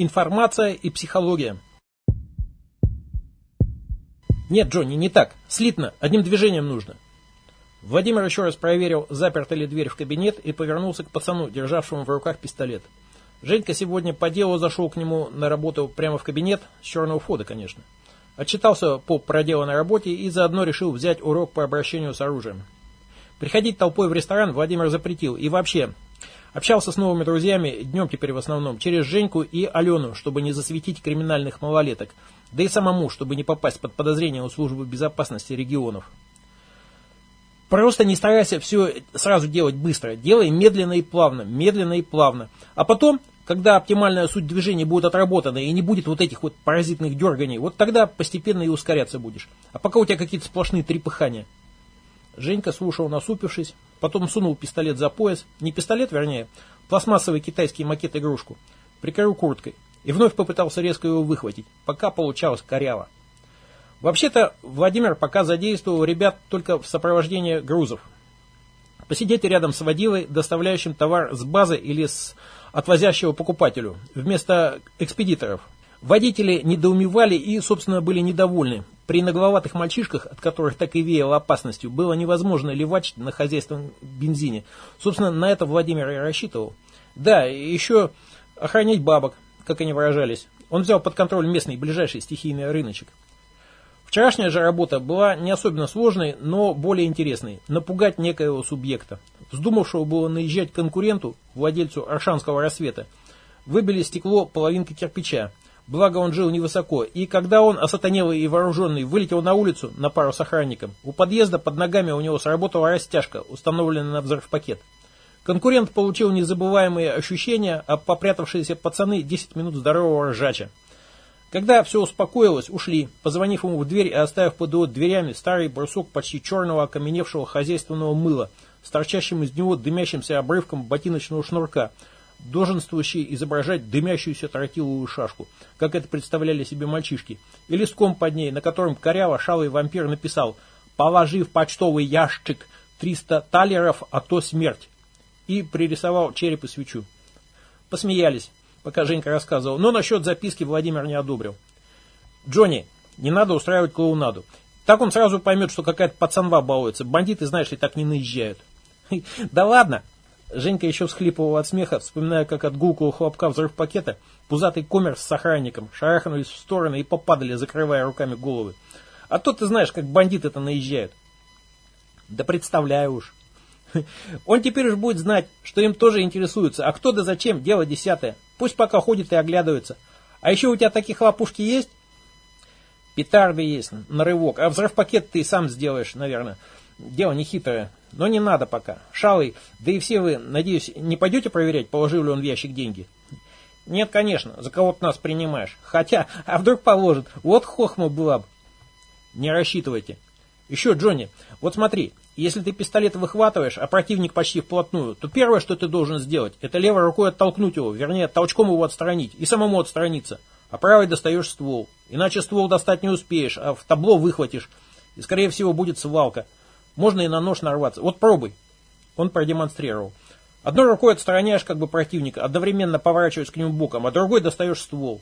Информация и психология. Нет, Джонни, не так. Слитно, одним движением нужно. Владимир еще раз проверил, заперта ли дверь в кабинет и повернулся к пацану, державшему в руках пистолет. Женька сегодня по делу зашел к нему на работу прямо в кабинет, с черного входа, конечно. Отчитался по проделанной работе и заодно решил взять урок по обращению с оружием. Приходить толпой в ресторан Владимир запретил. И вообще, общался с новыми друзьями, днем теперь в основном, через Женьку и Алену, чтобы не засветить криминальных малолеток. Да и самому, чтобы не попасть под подозрение у службы безопасности регионов. Просто не старайся все сразу делать быстро. Делай медленно и плавно, медленно и плавно. А потом, когда оптимальная суть движения будет отработана и не будет вот этих вот паразитных дерганий, вот тогда постепенно и ускоряться будешь. А пока у тебя какие-то сплошные трепыхания. Женька слушал насупившись, потом сунул пистолет за пояс, не пистолет, вернее, пластмассовый китайский макет-игрушку, прикрыл курткой и вновь попытался резко его выхватить, пока получалось коряво. Вообще-то Владимир пока задействовал ребят только в сопровождении грузов. Посидеть рядом с водилой, доставляющим товар с базы или с отвозящего покупателю, вместо экспедиторов. Водители недоумевали и, собственно, были недовольны. При нагловатых мальчишках, от которых так и веяло опасностью, было невозможно ливать на хозяйственном бензине. Собственно, на это Владимир и рассчитывал. Да, еще охранять бабок, как они выражались. Он взял под контроль местный ближайший стихийный рыночек. Вчерашняя же работа была не особенно сложной, но более интересной. Напугать некоего субъекта, вздумавшего было наезжать конкуренту, владельцу Аршанского рассвета. Выбили стекло половинкой кирпича. Благо он жил невысоко, и когда он, осатанелый и вооруженный, вылетел на улицу на пару с охранником, у подъезда под ногами у него сработала растяжка, установленная на взрыв-пакет. Конкурент получил незабываемые ощущения, а попрятавшиеся пацаны 10 минут здорового ржача. Когда все успокоилось, ушли, позвонив ему в дверь и оставив под его дверями старый брусок почти черного окаменевшего хозяйственного мыла с торчащим из него дымящимся обрывком ботиночного шнурка, долженствующий изображать дымящуюся тротиловую шашку, как это представляли себе мальчишки, и листком под ней, на котором коряво шалый вампир написал «Положи в почтовый ящик 300 талеров, а то смерть» и пририсовал череп и свечу. Посмеялись пока Женька рассказывал. Но насчет записки Владимир не одобрил. Джонни, не надо устраивать клоунаду. Так он сразу поймет, что какая-то пацанва балуется. Бандиты, знаешь ли, так не наезжают. Да ладно. Женька еще всхлипывал от смеха, вспоминая, как от гулкого хлопка взрыв пакета пузатый коммерс с охранником шарахнулись в стороны и попадали, закрывая руками головы. А то ты знаешь, как бандиты-то наезжают. Да представляю уж. Он теперь уж будет знать, что им тоже интересуется. А кто да зачем, дело десятое. Пусть пока ходит и оглядывается. А еще у тебя таких лопушки есть? Петарды есть, на рывок. А взрыв-пакет ты сам сделаешь, наверное. Дело не хитрое. Но не надо пока. Шалый, да и все вы, надеюсь, не пойдете проверять, положил ли он в ящик деньги? Нет, конечно, за кого ты нас принимаешь. Хотя, а вдруг положит? Вот хохма была бы. Не рассчитывайте. Еще, Джонни, вот смотри, если ты пистолет выхватываешь, а противник почти вплотную, то первое, что ты должен сделать, это левой рукой оттолкнуть его, вернее, толчком его отстранить и самому отстраниться. А правой достаешь ствол. Иначе ствол достать не успеешь, а в табло выхватишь. И, скорее всего, будет свалка. Можно и на нож нарваться. Вот пробуй. Он продемонстрировал. Одной рукой отстраняешь как бы противника, одновременно поворачиваешь к нему боком, а другой достаешь ствол.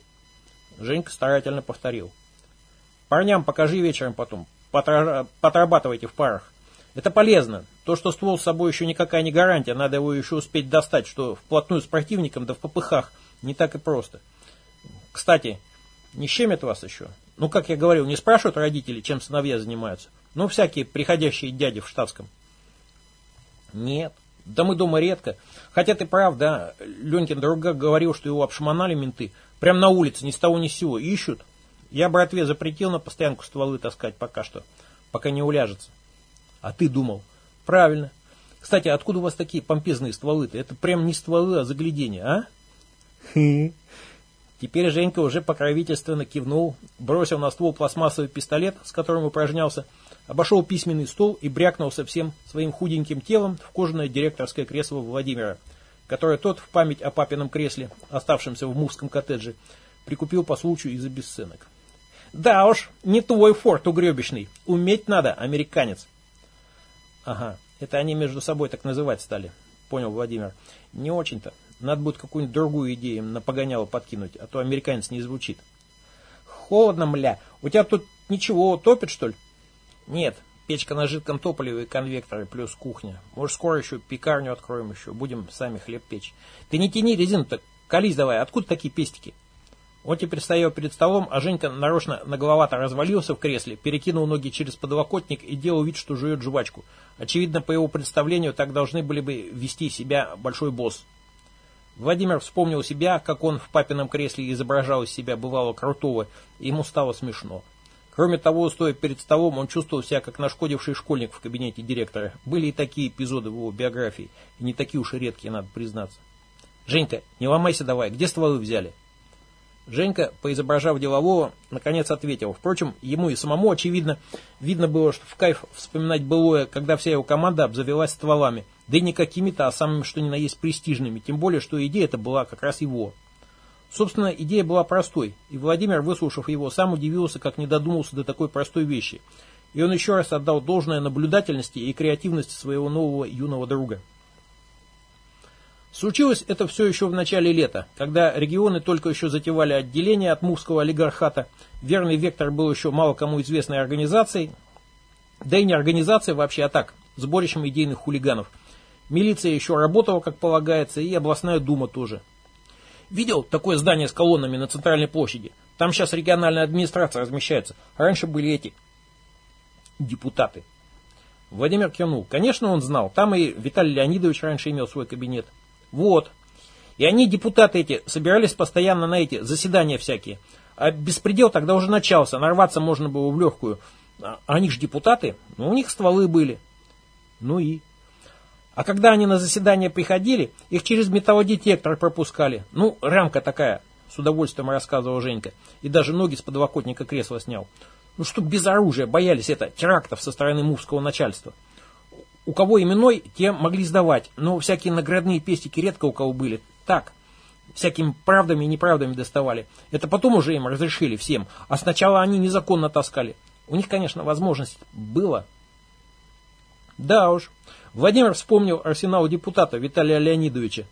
Женька старательно повторил. Парням покажи вечером потом. Потрабатывайте в парах. Это полезно. То, что ствол с собой еще никакая не гарантия, надо его еще успеть достать, что вплотную с противником, да в попыхах, не так и просто. Кстати, не щемят вас еще? Ну, как я говорил, не спрашивают родители, чем сыновья занимаются? Ну, всякие приходящие дяди в штатском. Нет. Да мы дома редко. Хотя ты прав, да. Ленькин друга говорил, что его обшмонали менты. Прямо на улице, ни с того ни с сего. Ищут. Я братве запретил на постоянку стволы таскать пока что. Пока не уляжется. А ты думал. Правильно. Кстати, откуда у вас такие помпезные стволы-то? Это прям не стволы, а загляденье, а? Теперь Женька уже покровительственно кивнул, бросил на ствол пластмассовый пистолет, с которым упражнялся, обошел письменный стол и брякнулся всем своим худеньким телом в кожаное директорское кресло Владимира, которое тот в память о папином кресле, оставшемся в мувском коттедже, прикупил по случаю из обесценок. Да уж, не твой форт угребищный, уметь надо, американец. Ага, это они между собой так называть стали. понял Владимир. Не очень-то. Надо будет какую-нибудь другую идею на погоняло подкинуть, а то американец не звучит. Холодно, мля. У тебя тут ничего, топит, что ли? Нет, печка на жидком топливе и конвекторы, плюс кухня. Может, скоро еще пекарню откроем еще, будем сами хлеб печь. Ты не тяни резину-то, колись давай, откуда такие пестики? Он теперь стоял перед столом, а Женька нарочно нагловато развалился в кресле, перекинул ноги через подлокотник и делал вид, что жует жвачку. Очевидно, по его представлению, так должны были бы вести себя большой босс. Владимир вспомнил себя, как он в папином кресле изображал из себя бывало крутого, и ему стало смешно. Кроме того, стоя перед столом, он чувствовал себя как нашкодивший школьник в кабинете директора. Были и такие эпизоды в его биографии, и не такие уж и редкие, надо признаться. «Женька, не ломайся давай, где стволы взяли?» Женька, поизображав делового, наконец ответил. Впрочем, ему и самому, очевидно, видно было, что в кайф вспоминать былое, когда вся его команда обзавелась стволами. Да и не какими-то, а самыми, что ни на есть, престижными. Тем более, что идея это была как раз его. Собственно, идея была простой, и Владимир, выслушав его, сам удивился, как не додумался до такой простой вещи. И он еще раз отдал должное наблюдательности и креативности своего нового юного друга. Случилось это все еще в начале лета, когда регионы только еще затевали отделение от мувского олигархата, верный вектор был еще мало кому известной организацией, да и не организация вообще, а так, сборищем идейных хулиганов. Милиция еще работала, как полагается, и областная дума тоже. Видел такое здание с колоннами на центральной площади? Там сейчас региональная администрация размещается. Раньше были эти депутаты. Владимир кивнул. Конечно, он знал. Там и Виталий Леонидович раньше имел свой кабинет. Вот. И они, депутаты эти, собирались постоянно на эти заседания всякие. А беспредел тогда уже начался, нарваться можно было в легкую. А они же депутаты, ну у них стволы были. Ну и? А когда они на заседание приходили, их через металлодетектор пропускали. Ну, рамка такая, с удовольствием рассказывал Женька. И даже ноги с подлокотника кресла снял. Ну, чтоб без оружия боялись это, терактов со стороны мувского начальства. У кого именной, те могли сдавать, но всякие наградные пестики редко у кого были. Так, всякими правдами и неправдами доставали. Это потом уже им разрешили всем, а сначала они незаконно таскали. У них, конечно, возможность была. Да уж, Владимир вспомнил арсенал депутата Виталия Леонидовича.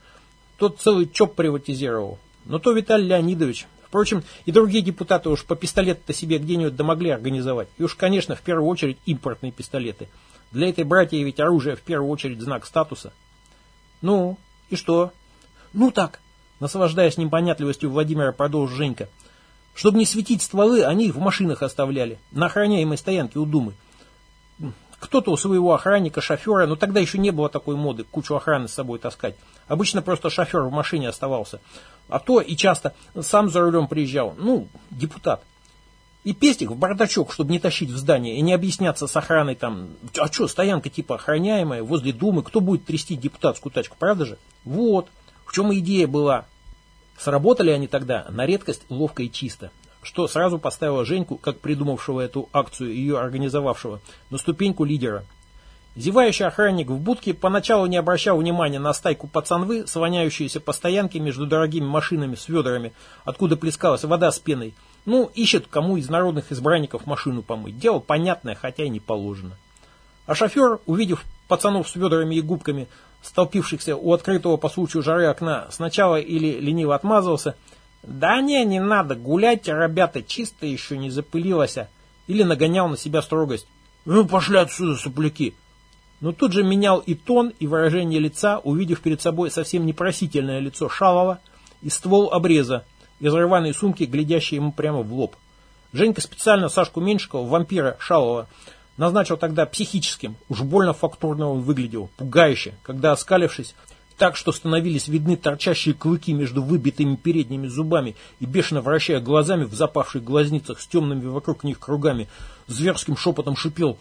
Тот целый ЧОП приватизировал. Но то Виталий Леонидович. Впрочем, и другие депутаты уж по пистолету-то себе где-нибудь да могли организовать. И уж, конечно, в первую очередь импортные пистолеты – для этой братьи ведь оружие в первую очередь знак статуса. Ну, и что? Ну так, наслаждаясь непонятливостью Владимира, продолжил Женька. Чтобы не светить стволы, они их в машинах оставляли, на охраняемой стоянке у Думы. Кто-то у своего охранника, шофера, но тогда еще не было такой моды кучу охраны с собой таскать. Обычно просто шофер в машине оставался. А то и часто сам за рулем приезжал, ну, депутат. И пестик в бардачок, чтобы не тащить в здание и не объясняться с охраной там. А что, стоянка типа охраняемая, возле Думы, кто будет трясти депутатскую тачку, правда же? Вот, в чем идея была. Сработали они тогда на редкость ловко и чисто, что сразу поставило Женьку, как придумавшего эту акцию и ее организовавшего, на ступеньку лидера. Зевающий охранник в будке поначалу не обращал внимания на стайку пацанвы, слоняющиеся по стоянке между дорогими машинами с ведрами, откуда плескалась вода с пеной, ну, ищет, кому из народных избранников машину помыть. Дело понятное, хотя и не положено. А шофер, увидев пацанов с ведрами и губками, столпившихся у открытого по случаю жары окна, сначала или лениво отмазывался, «Да не, не надо, гуляйте, ребята, чисто еще не запылилось», или нагонял на себя строгость. «Ну, пошли отсюда, сопляки!» Но тут же менял и тон, и выражение лица, увидев перед собой совсем непросительное лицо Шалова и ствол обреза, из рваной сумки, глядящей ему прямо в лоб. Женька специально Сашку Меньшикова, вампира Шалова, назначил тогда психическим. Уж больно фактурно он выглядел, пугающе, когда, оскалившись, так что становились видны торчащие клыки между выбитыми передними зубами и бешено вращая глазами в запавших глазницах с темными вокруг них кругами, зверским шепотом шипел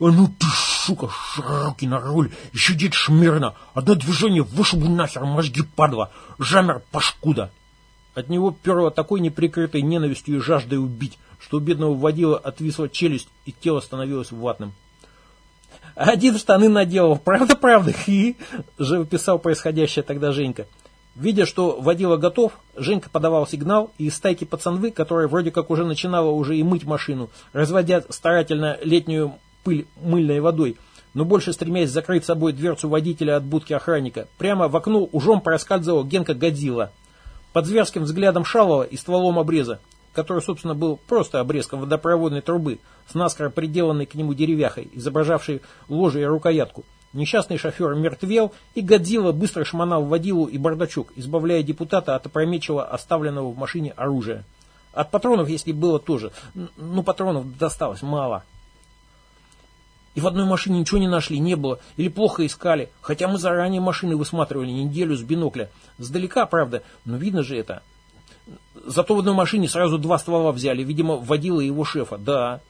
«А ну ты, сука, широкий на руль, и сидеть шмирно, одно движение вышибу нахер мозги, падла, жамер пашкуда!» От него перло такой неприкрытой ненавистью и жаждой убить, что у бедного водила отвисла челюсть, и тело становилось ватным. «Один штаны наделал, правда-правда, хи!» – живописал происходящее тогда Женька. Видя, что водила готов, Женька подавал сигнал, и из стайки пацанвы, которая вроде как уже начинала уже и мыть машину, разводя старательно летнюю пыль мыльной водой, но больше стремясь закрыть собой дверцу водителя от будки охранника, прямо в окно ужом проскальзывал Генка Годзилла. Под зверским взглядом Шалова и стволом обреза, который, собственно, был просто обрезком водопроводной трубы, с наскоро приделанной к нему деревяхой, изображавшей ложе и рукоятку. Несчастный шофер мертвел, и Годзилла быстро шмонал водилу и бардачок, избавляя депутата от опрометчиво оставленного в машине оружия. От патронов, если было тоже, ну патронов досталось мало. И в одной машине ничего не нашли, не было, или плохо искали, хотя мы заранее машины высматривали неделю с бинокля. Сдалека, правда, но видно же это. Зато в одной машине сразу два ствола взяли, видимо, водила его шефа, да.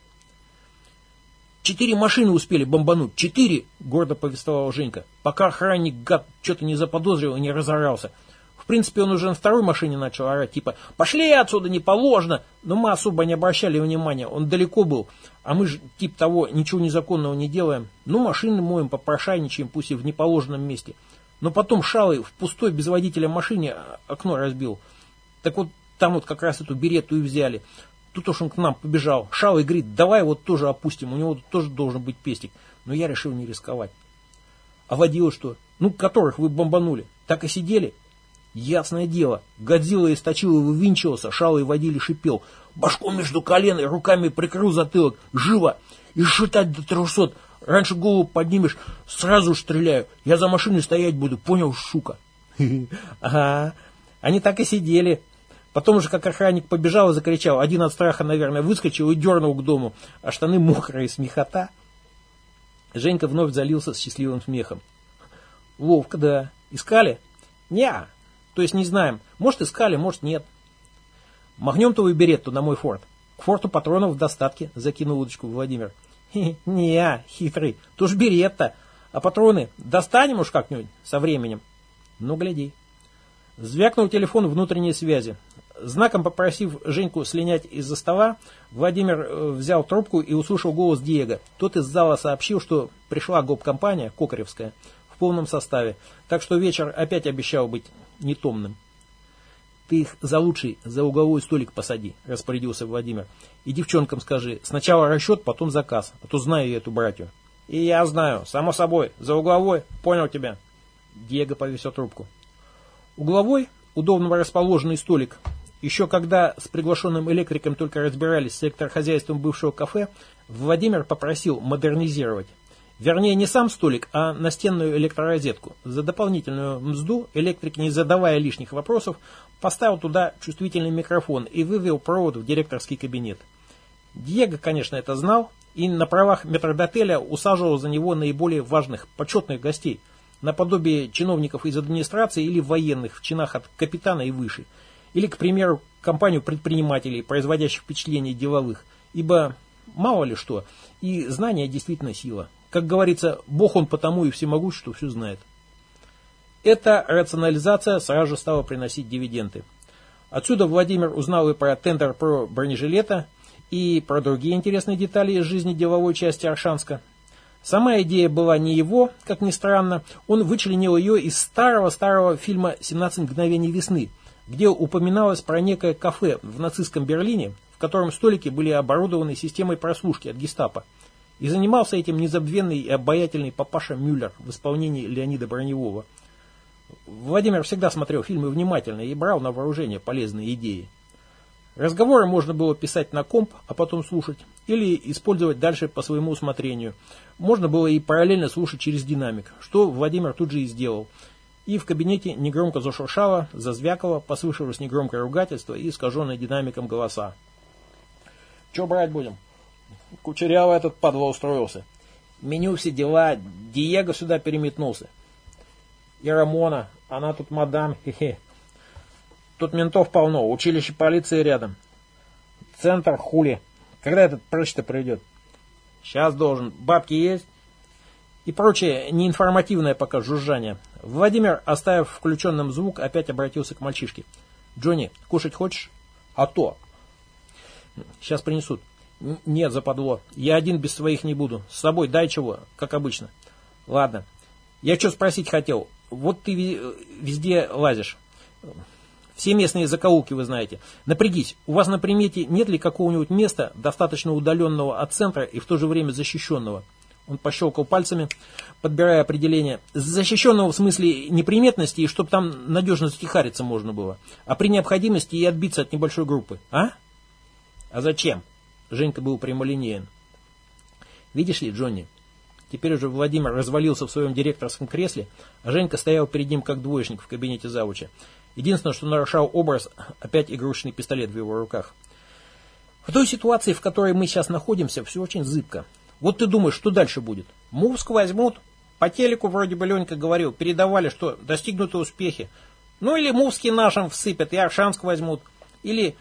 Четыре машины успели бомбануть, четыре, гордо повествовал Женька, пока охранник, гад, что-то не заподозрил и не разорался. В принципе, он уже на второй машине начал орать, типа «Пошли отсюда, не положено!» Но мы особо не обращали внимания, он далеко был, а мы же, типа того, ничего незаконного не делаем. Ну, машины моем, попрошайничаем, пусть и в неположенном месте. Но потом Шалый в пустой без водителя машине окно разбил. Так вот, там вот как раз эту берету и взяли. Тут уж он к нам побежал. Шалый говорит, давай вот тоже опустим, у него тоже должен быть пестик. Но я решил не рисковать. А водила что? Ну, которых вы бомбанули. Так и сидели. Ясное дело, Годзилла источил и вывинчивался, Шалый водили шипел. Башку между колен и руками прикрыл затылок. Живо! И шутать до трехсот. Раньше голову поднимешь, сразу стреляю. Я за машиной стоять буду, понял, шука? Ага, они так и сидели. Потом уже как охранник побежал и закричал. Один от страха, наверное, выскочил и дернул к дому, а штаны мокрые, смехота. Женька вновь залился с счастливым смехом. Вовка, да. Искали? Неа. То есть не знаем. Может искали, может нет. Махнем твою беретту на мой форт. К форту патронов в достатке, закинул удочку Владимир. Не, хитрый, то ж беретта. А патроны достанем уж как-нибудь со временем. Ну, гляди. Звякнул телефон внутренней связи. Знаком попросив Женьку слинять из-за стола, Владимир э, взял трубку и услышал голос Диего. Тот из зала сообщил, что пришла гоп-компания Кокаревская в полном составе, так что вечер опять обещал быть нетомным. «Ты их за лучший, за угловой столик посади», – распорядился Владимир. «И девчонкам скажи, сначала расчет, потом заказ, а то знаю я эту братью». «И я знаю, само собой, за угловой, понял тебя». Диего повесил трубку. Угловой, удобно расположенный столик, еще когда с приглашенным электриком только разбирались с электрохозяйством бывшего кафе, Владимир попросил модернизировать. Вернее, не сам столик, а настенную электророзетку. За дополнительную мзду электрик, не задавая лишних вопросов, поставил туда чувствительный микрофон и вывел провод в директорский кабинет. Диего, конечно, это знал, и на правах метрдотеля усаживал за него наиболее важных, почетных гостей, наподобие чиновников из администрации или военных в чинах от капитана и выше, или, к примеру, компанию предпринимателей, производящих впечатление деловых, ибо мало ли что, и знание действительно сила. Как говорится, Бог он потому и всемогущ, что все знает. Эта рационализация сразу же стала приносить дивиденды. Отсюда Владимир узнал и про тендер про бронежилета, и про другие интересные детали из жизни деловой части Аршанска. Сама идея была не его, как ни странно, он вычленил ее из старого-старого фильма «17 мгновений весны», где упоминалось про некое кафе в нацистском Берлине, в котором столики были оборудованы системой прослушки от гестапо. И занимался этим незабвенный и обаятельный папаша Мюллер в исполнении Леонида Броневого. Владимир всегда смотрел фильмы внимательно и брал на вооружение полезные идеи. Разговоры можно было писать на комп, а потом слушать, или использовать дальше по своему усмотрению. Можно было и параллельно слушать через динамик, что Владимир тут же и сделал. И в кабинете негромко зашуршало, зазвякало, послышалось негромкое ругательство и искаженное динамиком голоса. «Че брать будем?» Кучеряво этот падла устроился. Меню все дела, Диего сюда переметнулся. И Рамона, она тут мадам, хе-хе. Тут ментов полно, училище полиции рядом. Центр хули. Когда этот прыщ-то придет? Сейчас должен. Бабки есть? И прочее неинформативное пока жужжание. Владимир, оставив включенным звук, опять обратился к мальчишке. «Джонни, кушать хочешь?» «А то!» «Сейчас принесут». Нет, западло. Я один без своих не буду. С собой дай чего, как обычно. Ладно. Я что спросить хотел. Вот ты везде лазишь. Все местные закоулки вы знаете. Напрягись, у вас на примете нет ли какого-нибудь места, достаточно удаленного от центра и в то же время защищенного? Он пощелкал пальцами, подбирая определение. Защищенного в смысле неприметности, и чтобы там надежно затихариться можно было. А при необходимости и отбиться от небольшой группы. А? А зачем? Женька был прямолинеен. Видишь ли, Джонни, теперь уже Владимир развалился в своем директорском кресле, а Женька стоял перед ним как двоечник в кабинете завуча. Единственное, что нарушал образ, опять игрушечный пистолет в его руках. В той ситуации, в которой мы сейчас находимся, все очень зыбко. Вот ты думаешь, что дальше будет? Мувск возьмут. По телеку вроде бы Ленька говорил, передавали, что достигнуты успехи. Ну или Мувский нашим всыпят и Аршанск возьмут. Или,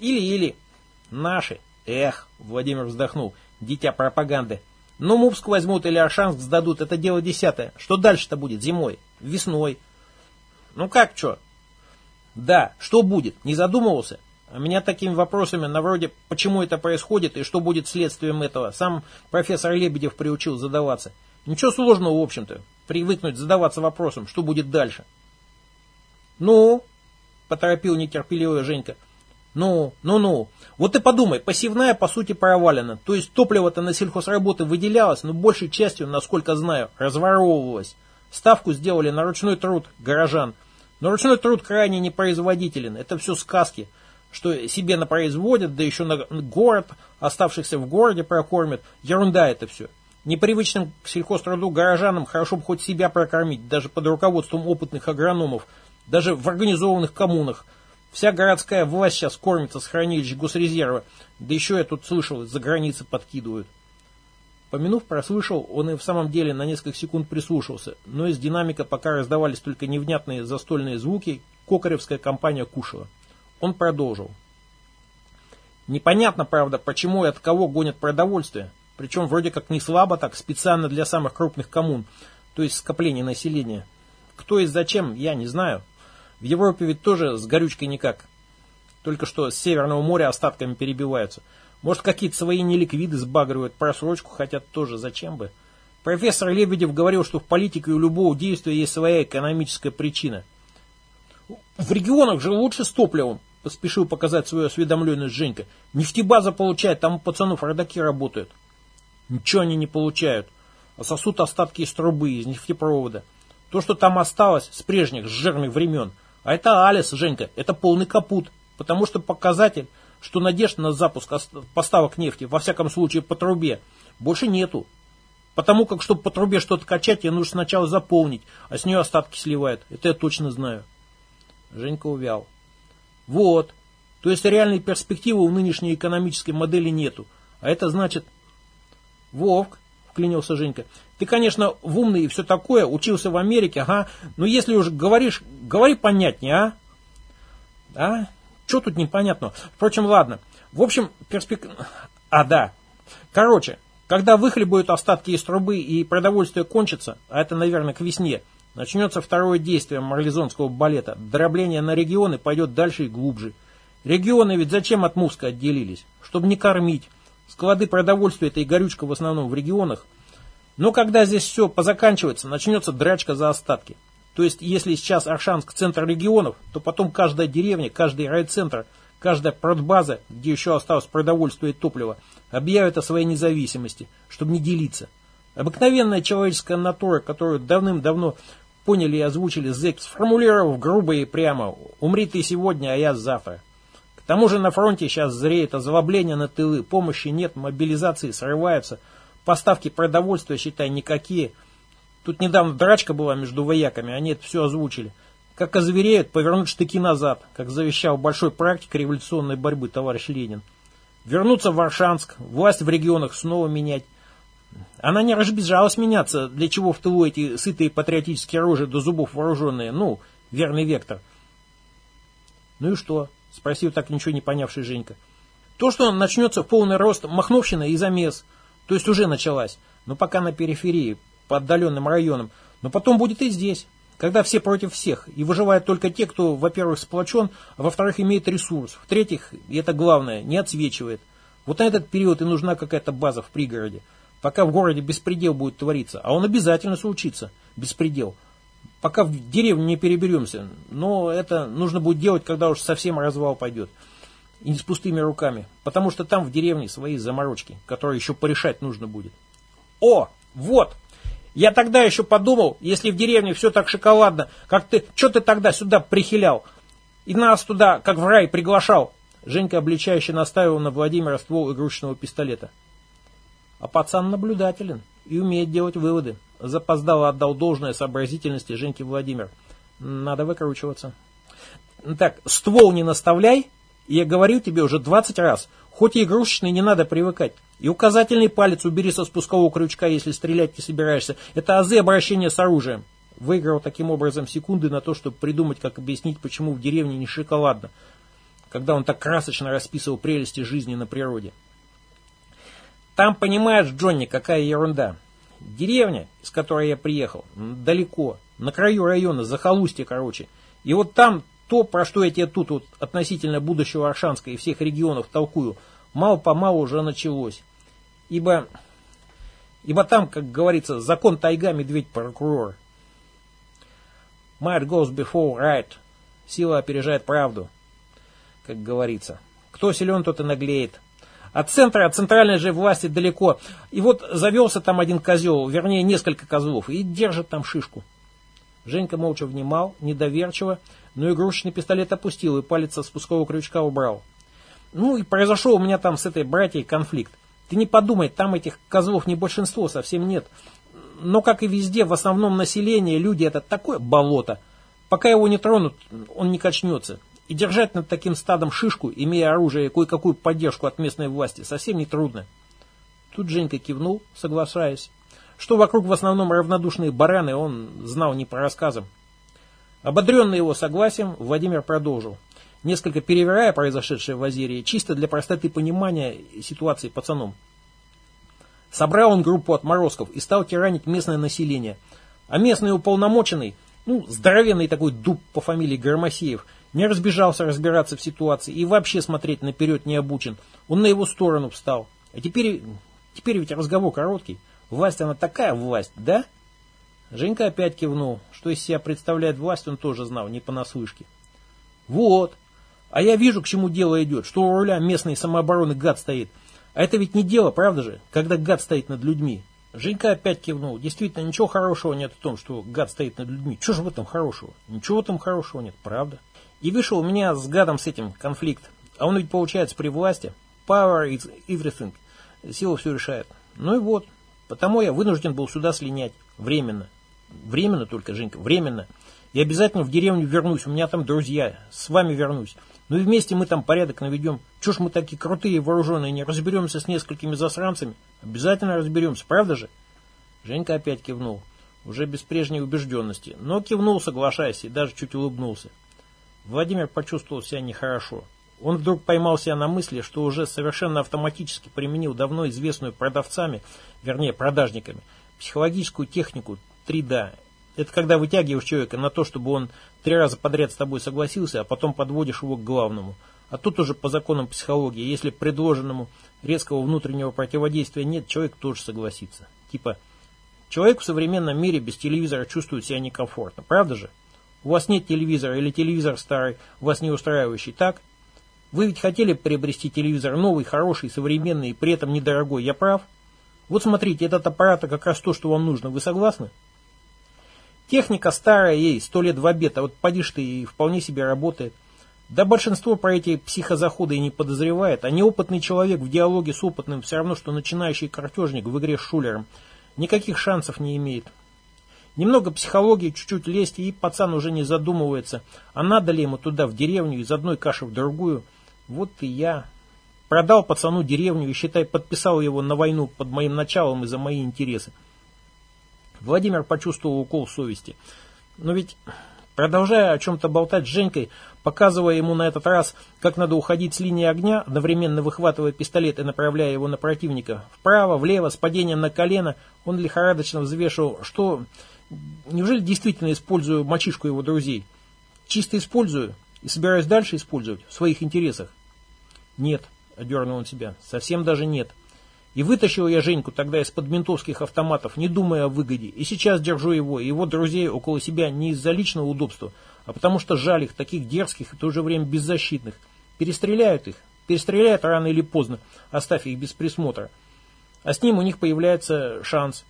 или, или. Наши. Эх, Владимир вздохнул, дитя пропаганды. Ну Мувск возьмут или Аршанск сдадут, это дело десятое. Что дальше-то будет? Зимой? Весной? Ну как что? Да, что будет? Не задумывался? А меня такими вопросами на вроде «почему это происходит и что будет следствием этого» сам профессор Лебедев приучил задаваться. Ничего сложного, в общем-то, привыкнуть задаваться вопросом, что будет дальше. «Ну?» – поторопил нетерпеливая Женька. «Ну, ну-ну. Вот ты подумай, посевная по сути провалена. То есть топливо-то на сельхозработы выделялось, но большей частью, насколько знаю, разворовывалось. Ставку сделали на ручной труд горожан. Но ручной труд крайне непроизводителен. Это все сказки что себе напроизводят, да еще на город, оставшихся в городе прокормят. Ерунда это все. Непривычным к сельхозтруду горожанам хорошо бы хоть себя прокормить, даже под руководством опытных агрономов, даже в организованных коммунах. Вся городская власть сейчас кормится с хранилищ госрезерва, да еще я тут слышал, из-за границы подкидывают. Помянув прослышал, он и в самом деле на несколько секунд прислушался, но из динамика пока раздавались только невнятные застольные звуки, кокаревская компания кушала. Он продолжил. Непонятно, правда, почему и от кого гонят продовольствие. Причем вроде как не слабо так, специально для самых крупных коммун, то есть скопления населения. Кто и зачем, я не знаю. В Европе ведь тоже с горючкой никак. Только что с Северного моря остатками перебиваются. Может, какие-то свои неликвиды сбагривают, просрочку хотят тоже, зачем бы. Профессор Лебедев говорил, что в политике у любого действия есть своя экономическая причина. В регионах же лучше с топливом. Поспешил показать свою осведомленность Женька. Нефтебаза получает, там у пацанов родаки работают. Ничего они не получают. А сосут остатки из трубы, из нефтепровода. То, что там осталось с прежних, с жирных времен. А это Алис, Женька, это полный капут. Потому что показатель, что надежд на запуск поставок нефти, во всяком случае по трубе, больше нету. Потому как, чтобы по трубе что-то качать, ее нужно сначала заполнить, а с нее остатки сливают. Это я точно знаю. Женька увял. Вот. То есть реальной перспективы у нынешней экономической модели нету. А это значит... Вовк, вклинился Женька, ты, конечно, в умный и все такое, учился в Америке, ага, но если уж говоришь, говори понятнее, а? А? Что тут непонятно? Впрочем, ладно. В общем, перспектива... А, да. Короче, когда выхлебают остатки из трубы и продовольствие кончится, а это, наверное, к весне, Начнется второе действие марлезонского балета. Дробление на регионы пойдет дальше и глубже. Регионы ведь зачем от Муска отделились? Чтобы не кормить. Склады продовольствия это и горючка в основном в регионах. Но когда здесь все позаканчивается, начнется драчка за остатки. То есть, если сейчас Аршанск центр регионов, то потом каждая деревня, каждый райцентр, каждая продбаза, где еще осталось продовольствие и топливо, объявит о своей независимости, чтобы не делиться. Обыкновенная человеческая натура, которую давным-давно поняли и озвучили зэки, сформулировав грубо и прямо «Умри ты сегодня, а я завтра». К тому же на фронте сейчас зреет озлобление на тылы, помощи нет, мобилизации срываются, поставки продовольствия, считай, никакие. Тут недавно драчка была между вояками, они это все озвучили. Как озвереют, повернуть штыки назад, как завещал большой практик революционной борьбы товарищ Ленин. Вернуться в Варшанск, власть в регионах снова менять, она не разбежалась меняться, для чего в тылу эти сытые патриотические рожи до зубов вооруженные. Ну, верный вектор. Ну и что? Спросил так ничего не понявший Женька. То, что начнется в полный рост махновщина и замес. То есть уже началась. Но пока на периферии, по отдаленным районам. Но потом будет и здесь. Когда все против всех. И выживают только те, кто, во-первых, сплочен, а во-вторых, имеет ресурс. В-третьих, и это главное, не отсвечивает. Вот на этот период и нужна какая-то база в пригороде пока в городе беспредел будет твориться, а он обязательно случится, беспредел, пока в деревню не переберемся, но это нужно будет делать, когда уж совсем развал пойдет, и не с пустыми руками, потому что там в деревне свои заморочки, которые еще порешать нужно будет. О, вот. Я тогда еще подумал, если в деревне все так шоколадно, как ты, что ты тогда сюда прихилял? И нас туда, как в рай, приглашал. Женька обличающе наставил на Владимира ствол игрушечного пистолета. А пацан наблюдателен и умеет делать выводы. Запоздало отдал должное сообразительности Женьке Владимир. Надо выкручиваться. Так, ствол не наставляй, я говорю тебе уже 20 раз. Хоть и игрушечный, не надо привыкать. И указательный палец убери со спускового крючка, если стрелять не собираешься. Это азы обращения с оружием. Выиграл таким образом секунды на то, чтобы придумать, как объяснить, почему в деревне не шоколадно, когда он так красочно расписывал прелести жизни на природе. Там, понимаешь, Джонни, какая ерунда. Деревня, из которой я приехал, далеко, на краю района, захолустье, короче. И вот там то, про что я тебе тут вот относительно будущего Аршанска и всех регионов толкую, мало-помалу уже началось. Ибо, ибо там, как говорится, закон тайга, медведь прокурор. Might goes before right. Сила опережает правду, как говорится. Кто силен, тот и наглеет. От центра, от центральной же власти далеко. И вот завелся там один козел, вернее несколько козлов, и держит там шишку. Женька молча внимал, недоверчиво, но игрушечный пистолет опустил и палец со спускового крючка убрал. Ну и произошел у меня там с этой братьей конфликт. Ты не подумай, там этих козлов не большинство, совсем нет. Но, как и везде, в основном население, люди это такое болото. Пока его не тронут, он не качнется. И держать над таким стадом шишку, имея оружие и кое-какую поддержку от местной власти, совсем не трудно. Тут Женька кивнул, соглашаясь. Что вокруг в основном равнодушные бараны, он знал не по рассказам. Ободренный его согласием, Владимир продолжил, несколько перевирая произошедшее в Азерии, чисто для простоты понимания ситуации пацаном. Собрал он группу отморозков и стал тиранить местное население. А местный уполномоченный, ну, здоровенный такой дуб по фамилии Громосеев, не разбежался разбираться в ситуации и вообще смотреть наперед не обучен. Он на его сторону встал. А теперь, теперь ведь разговор короткий. Власть она такая власть, да? Женька опять кивнул. Что из себя представляет власть, он тоже знал, не понаслышке. Вот. А я вижу, к чему дело идет, что у руля местной самообороны гад стоит. А это ведь не дело, правда же, когда гад стоит над людьми. Женька опять кивнул. Действительно, ничего хорошего нет в том, что гад стоит над людьми. Чего же в этом хорошего? Ничего в этом хорошего нет, правда. И вышел у меня с гадом с этим конфликт. А он ведь получается при власти. Power is everything. Сила все решает. Ну и вот. Потому я вынужден был сюда слинять. Временно. Временно только, Женька, временно. И обязательно в деревню вернусь, у меня там друзья, с вами вернусь. Ну и вместе мы там порядок наведем. Чего ж мы такие крутые и вооруженные, не разберемся с несколькими засранцами? Обязательно разберемся, правда же? Женька опять кивнул, уже без прежней убежденности, но кивнул, соглашаясь, и даже чуть улыбнулся. Владимир почувствовал себя нехорошо. Он вдруг поймал себя на мысли, что уже совершенно автоматически применил давно известную продавцами, вернее продажниками, психологическую технику 3 Это когда вытягиваешь человека на то, чтобы он три раза подряд с тобой согласился, а потом подводишь его к главному. А тут уже по законам психологии, если предложенному резкого внутреннего противодействия нет, человек тоже согласится. Типа, человек в современном мире без телевизора чувствует себя некомфортно, правда же? У вас нет телевизора или телевизор старый, вас не устраивающий, так? Вы ведь хотели приобрести телевизор новый, хороший, современный и при этом недорогой, я прав? Вот смотрите, этот аппарат как раз то, что вам нужно, вы согласны? Техника старая ей, сто лет в обед, а вот подишь ты и вполне себе работает. Да большинство про эти психозаходы и не подозревает, а неопытный человек в диалоге с опытным все равно, что начинающий картежник в игре с шулером. Никаких шансов не имеет. Немного психологии, чуть-чуть лезть, и пацан уже не задумывается, а надо ли ему туда, в деревню, из одной каши в другую. Вот и я. Продал пацану деревню и, считай, подписал его на войну под моим началом и за мои интересы. Владимир почувствовал укол совести. Но ведь, продолжая о чем-то болтать с Женькой, показывая ему на этот раз, как надо уходить с линии огня, одновременно выхватывая пистолет и направляя его на противника, вправо, влево, с падением на колено, он лихорадочно взвешивал, что... Неужели действительно использую мальчишку его друзей? Чисто использую и собираюсь дальше использовать в своих интересах? Нет, одернул он себя, совсем даже нет. — и вытащил я Женьку тогда из-под ментовских автоматов, не думая о выгоде. И сейчас держу его и его друзей около себя не из-за личного удобства, а потому что жаль их, таких дерзких и в то же время беззащитных. Перестреляют их, перестреляют рано или поздно, оставив их без присмотра. а с ним у них появляется шанс.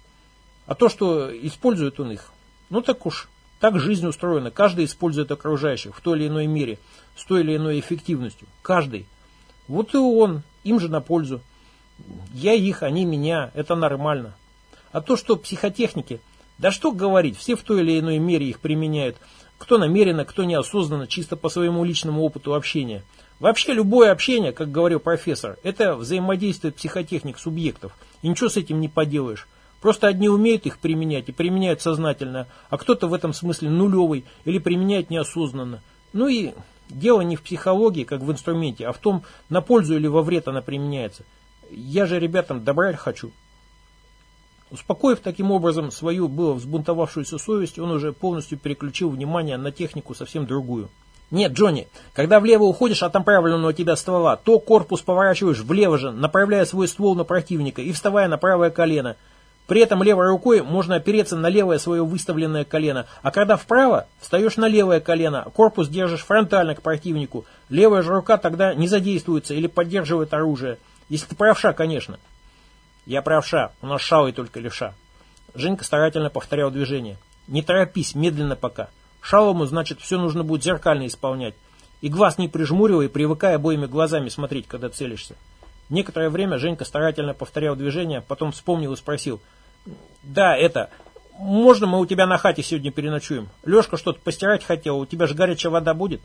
А то, что использует он их, ну так уж, так жизнь устроена. Каждый использует окружающих в той или иной мере, с той или иной эффективностью. Каждый. Вот и он, им же на пользу. Я их, они меня, это нормально. А то, что психотехники, да что говорить, все в той или иной мере их применяют. Кто намеренно, кто неосознанно, чисто по своему личному опыту общения. Вообще любое общение, как говорил профессор, это взаимодействие психотехник субъектов. И ничего с этим не поделаешь. Просто одни умеют их применять и применяют сознательно, а кто-то в этом смысле нулевый или применяет неосознанно. Ну и дело не в психологии, как в инструменте, а в том, на пользу или во вред она применяется. Я же ребятам добра хочу. Успокоив таким образом свою было взбунтовавшуюся совесть, он уже полностью переключил внимание на технику совсем другую. Нет, Джонни, когда влево уходишь от направленного тебя ствола, то корпус поворачиваешь влево же, направляя свой ствол на противника и вставая на правое колено. При этом левой рукой можно опереться на левое свое выставленное колено, а когда вправо, встаешь на левое колено, корпус держишь фронтально к противнику. Левая же рука тогда не задействуется или поддерживает оружие. Если ты правша, конечно. Я правша, у нас шалый только левша. Женька старательно повторял движение. Не торопись, медленно пока. Шалому, значит, все нужно будет зеркально исполнять. И глаз не прижмуривай, привыкая обоими глазами смотреть, когда целишься. Некоторое время Женька старательно повторял движение, потом вспомнил и спросил. «Да, это... Можно мы у тебя на хате сегодня переночуем? Лешка что-то постирать хотел, у тебя же горячая вода будет?»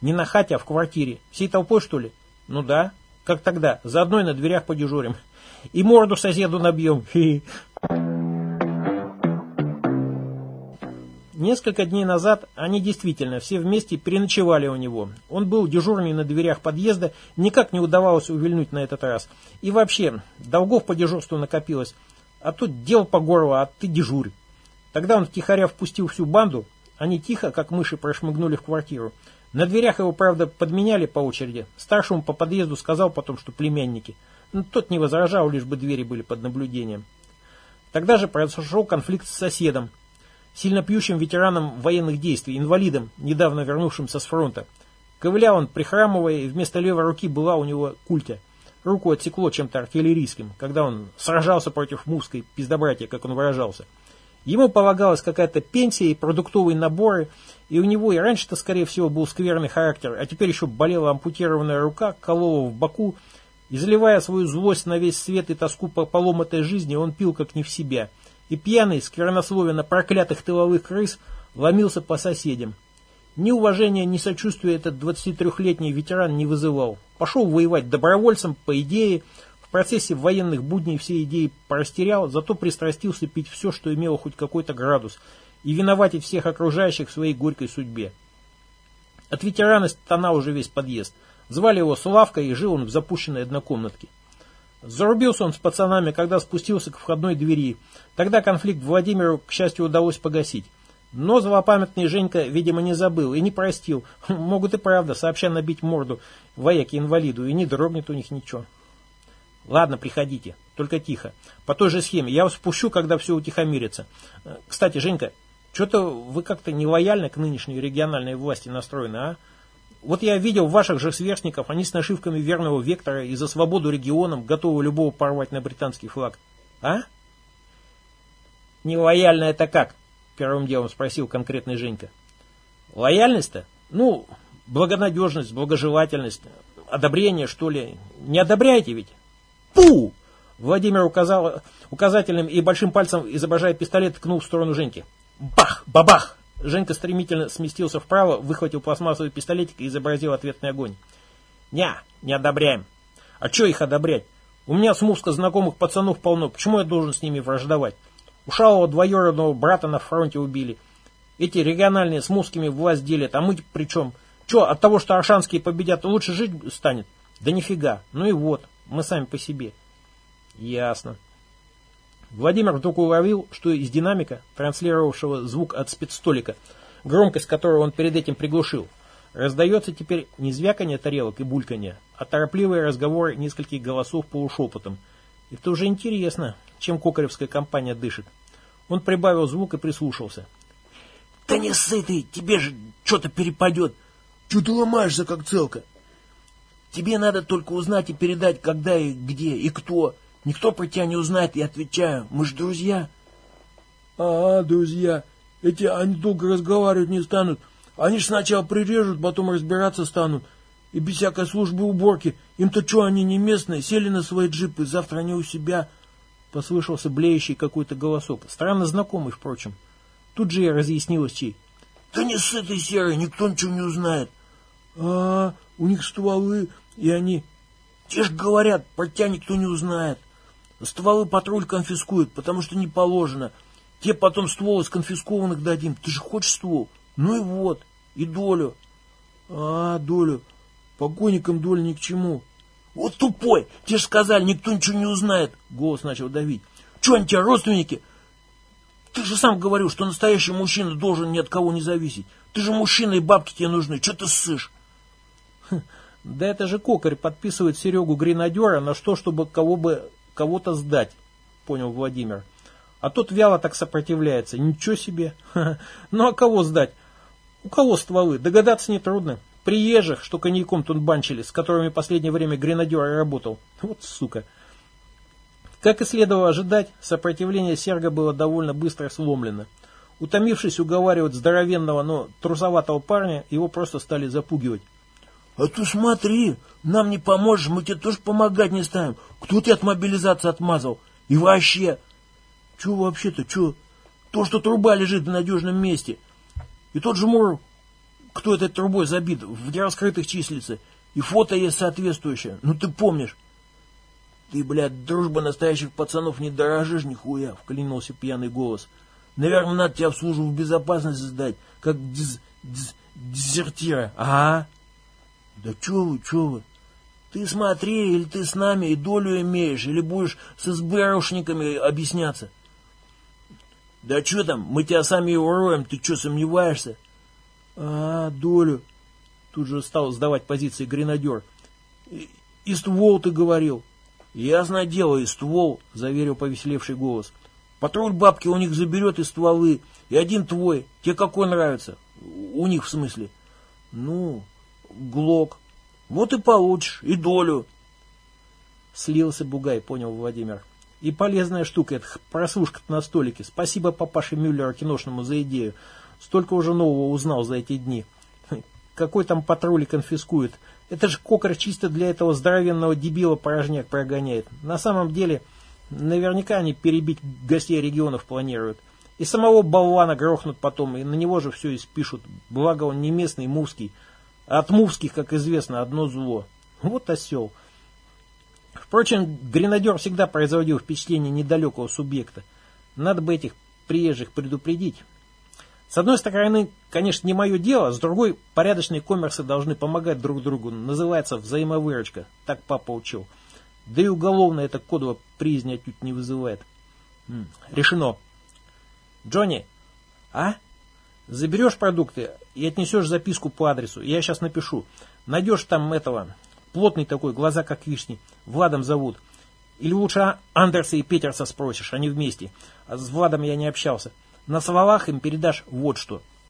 «Не на хате, а в квартире. Всей толпой, что ли?» «Ну да. Как тогда? Заодно и на дверях подежурим. И морду соседу набьем. Несколько дней назад они действительно все вместе переночевали у него. Он был дежурный на дверях подъезда, никак не удавалось увильнуть на этот раз. И вообще, долгов по дежурству накопилось. А тут дел по горло, а ты дежурь. Тогда он втихаря впустил всю банду, они тихо, как мыши, прошмыгнули в квартиру. На дверях его, правда, подменяли по очереди. Старшему по подъезду сказал потом, что племянники. Но тот не возражал, лишь бы двери были под наблюдением. Тогда же произошел конфликт с соседом, сильно пьющим ветераном военных действий, инвалидом, недавно вернувшимся с фронта. Ковылял он, прихрамывая, и вместо левой руки была у него культя. Руку отсекло чем-то артиллерийским, когда он сражался против мувской пиздобратья, как он выражался. Ему полагалась какая-то пенсия и продуктовые наборы, и у него и раньше-то, скорее всего, был скверный характер, а теперь еще болела ампутированная рука, колола в боку, и заливая свою злость на весь свет и тоску по поломатой жизни, он пил как не в себя – и пьяный, сквернословенно проклятых тыловых крыс, ломился по соседям. Ни уважения, ни сочувствия этот 23-летний ветеран не вызывал. Пошел воевать добровольцем, по идее, в процессе военных будней все идеи порастерял, зато пристрастился пить все, что имело хоть какой-то градус, и виноватить всех окружающих в своей горькой судьбе. От ветерана стонал уже весь подъезд. Звали его Славка, и жил он в запущенной однокомнатке. Зарубился он с пацанами, когда спустился к входной двери. Тогда конфликт Владимиру, к счастью, удалось погасить. Но злопамятный Женька, видимо, не забыл и не простил. Могут и правда сообща набить морду вояке-инвалиду, и не дрогнет у них ничего. Ладно, приходите, только тихо. По той же схеме. Я вас впущу, когда все утихомирится. Кстати, Женька, что-то вы как-то не лояльно к нынешней региональной власти настроены, а? Вот я видел ваших же сверстников, они с нашивками верного вектора и за свободу регионам готовы любого порвать на британский флаг. А? Нелояльно это как? Первым делом спросил конкретный Женька. Лояльность-то? Ну, благонадежность, благожелательность, одобрение, что ли. Не одобряете ведь? Пу! Владимир указал, указательным и большим пальцем, изображая пистолет, ткнул в сторону Женьки. Бах! Бабах! Женька стремительно сместился вправо, выхватил пластмассовый пистолетик и изобразил ответный огонь. «Ня, не одобряем». «А что их одобрять? У меня с Мувска знакомых пацанов полно, почему я должен с ними враждовать? У Шалова двоюродного брата на фронте убили. Эти региональные с Мувскими власть делят, а мы при чем? Че, от того, что аршанские победят, лучше жить станет? Да нифига. Ну и вот, мы сами по себе». «Ясно». Владимир вдруг уловил, что из динамика, транслировавшего звук от спецстолика, громкость которого он перед этим приглушил, раздается теперь не звяканье тарелок и бульканье, а торопливые разговоры нескольких голосов полушепотом. Это уже интересно, чем кокаревская компания дышит. Он прибавил звук и прислушался. «Да не сытый, тебе же что-то перепадет. Че ты ломаешься, как целка? Тебе надо только узнать и передать, когда и где и кто. Никто про тебя не узнает, я отвечаю. Мы же друзья. А, друзья. Эти, они долго разговаривать не станут. Они ж сначала прирежут, потом разбираться станут. И без всякой службы уборки. Им-то что, они не местные, сели на свои джипы, завтра они у себя. Послышался блеющий какой-то голосок. Странно знакомый, впрочем. Тут же и разъяснилось чей. Да не с этой серой, никто ничего не узнает. А, у них стволы, и они... Те ж говорят, про тебя никто не узнает. Стволы патруль конфискует, потому что не положено. Те потом ствол из конфискованных дадим. Ты же хочешь ствол? Ну и вот, и долю. А, долю. Покойникам доля ни к чему. Вот тупой, тебе же сказали, никто ничего не узнает. Голос начал давить. Че они тебе, родственники? Ты же сам говорил, что настоящий мужчина должен ни от кого не зависеть. Ты же мужчина, и бабки тебе нужны. Че ты ссышь? Да это же Кокарь подписывает Серегу Гренадера на что, чтобы кого бы кого-то сдать, понял Владимир. А тот вяло так сопротивляется. Ничего себе. Ну а кого сдать? У кого стволы? Догадаться нетрудно. Приезжих, что коньяком тунбанчили, с которыми в последнее время гренадер работал. Вот сука. Как и следовало ожидать, сопротивление Серга было довольно быстро сломлено. Утомившись уговаривать здоровенного, но трусоватого парня, его просто стали запугивать. А ты смотри, нам не поможешь, мы тебе тоже помогать не станем. Кто тебя от мобилизации отмазал? И вообще... Че вообще-то, че? То, что труба лежит в надежном месте. И тот же Мур, кто этой трубой забит, в раскрытых числится. И фото есть соответствующее. Ну ты помнишь. Ты, блядь, дружба настоящих пацанов не дорожишь нихуя, вклинился пьяный голос. Наверное, надо тебя в службу безопасности сдать, как диз, диз, дезертира. Ага. Да че вы, че вы? Ты смотри, или ты с нами и долю имеешь, или будешь с СБРушниками объясняться. Да что там, мы тебя сами уроем, ты что, сомневаешься? А, долю. Тут же стал сдавать позиции гренадер. И, ствол ты говорил. Ясное дело, и ствол, заверил повеселевший голос. Патруль бабки у них заберет и стволы, и один твой, тебе какой нравится? У них в смысле. Ну, Глок. Вот и получишь, и долю. Слился Бугай, понял Владимир. И полезная штука, это прослушка на столике. Спасибо папаше Мюллера киношному за идею. Столько уже нового узнал за эти дни. Какой там патруль конфискует? Это же кокер чисто для этого здоровенного дебила порожняк прогоняет. На самом деле, наверняка они перебить гостей регионов планируют. И самого болвана грохнут потом, и на него же все и спишут. Благо он не местный, мувский. От мувских, как известно, одно зло. Вот осел. Впрочем, гренадер всегда производил впечатление недалекого субъекта. Надо бы этих приезжих предупредить. С одной стороны, конечно, не мое дело, с другой, порядочные коммерсы должны помогать друг другу. Называется взаимовыручка. Так папа учил. Да и уголовно это кодово приязни отнюдь не вызывает. Решено. Джонни, а? Заберешь продукты и отнесешь записку по адресу. Я сейчас напишу. Найдешь там этого, плотный такой, глаза как вишни. Владом зовут. Или лучше Андерса и Петерса спросишь, они вместе. А с Владом я не общался. На словах им передашь вот что.